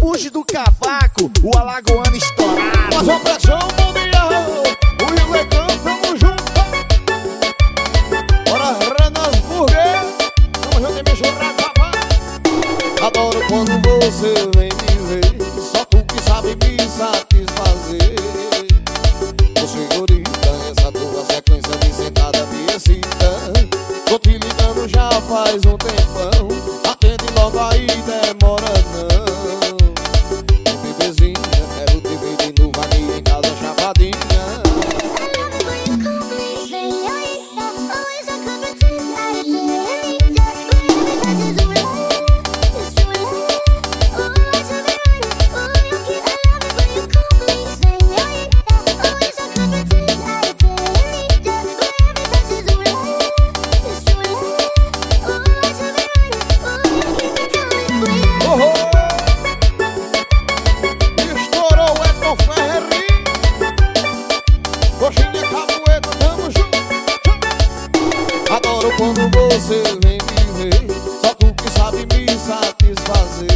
Puxe do cavaco, o alagoano estourado. Mas a pressão mundial, o ilegão, é tamo junto. Bora, Renas Burger, tamo junto e me churrasco, Adoro quando você vem me ver, só tu que sabe me satisfazer. Ô senhorita, essa tua sequência de sentada me excita. Tô te ligando já faz um tempão, atende logo aí, demora Tamo junto. Adoro quando você vem me ver. Só tu que sabe me satisfazer.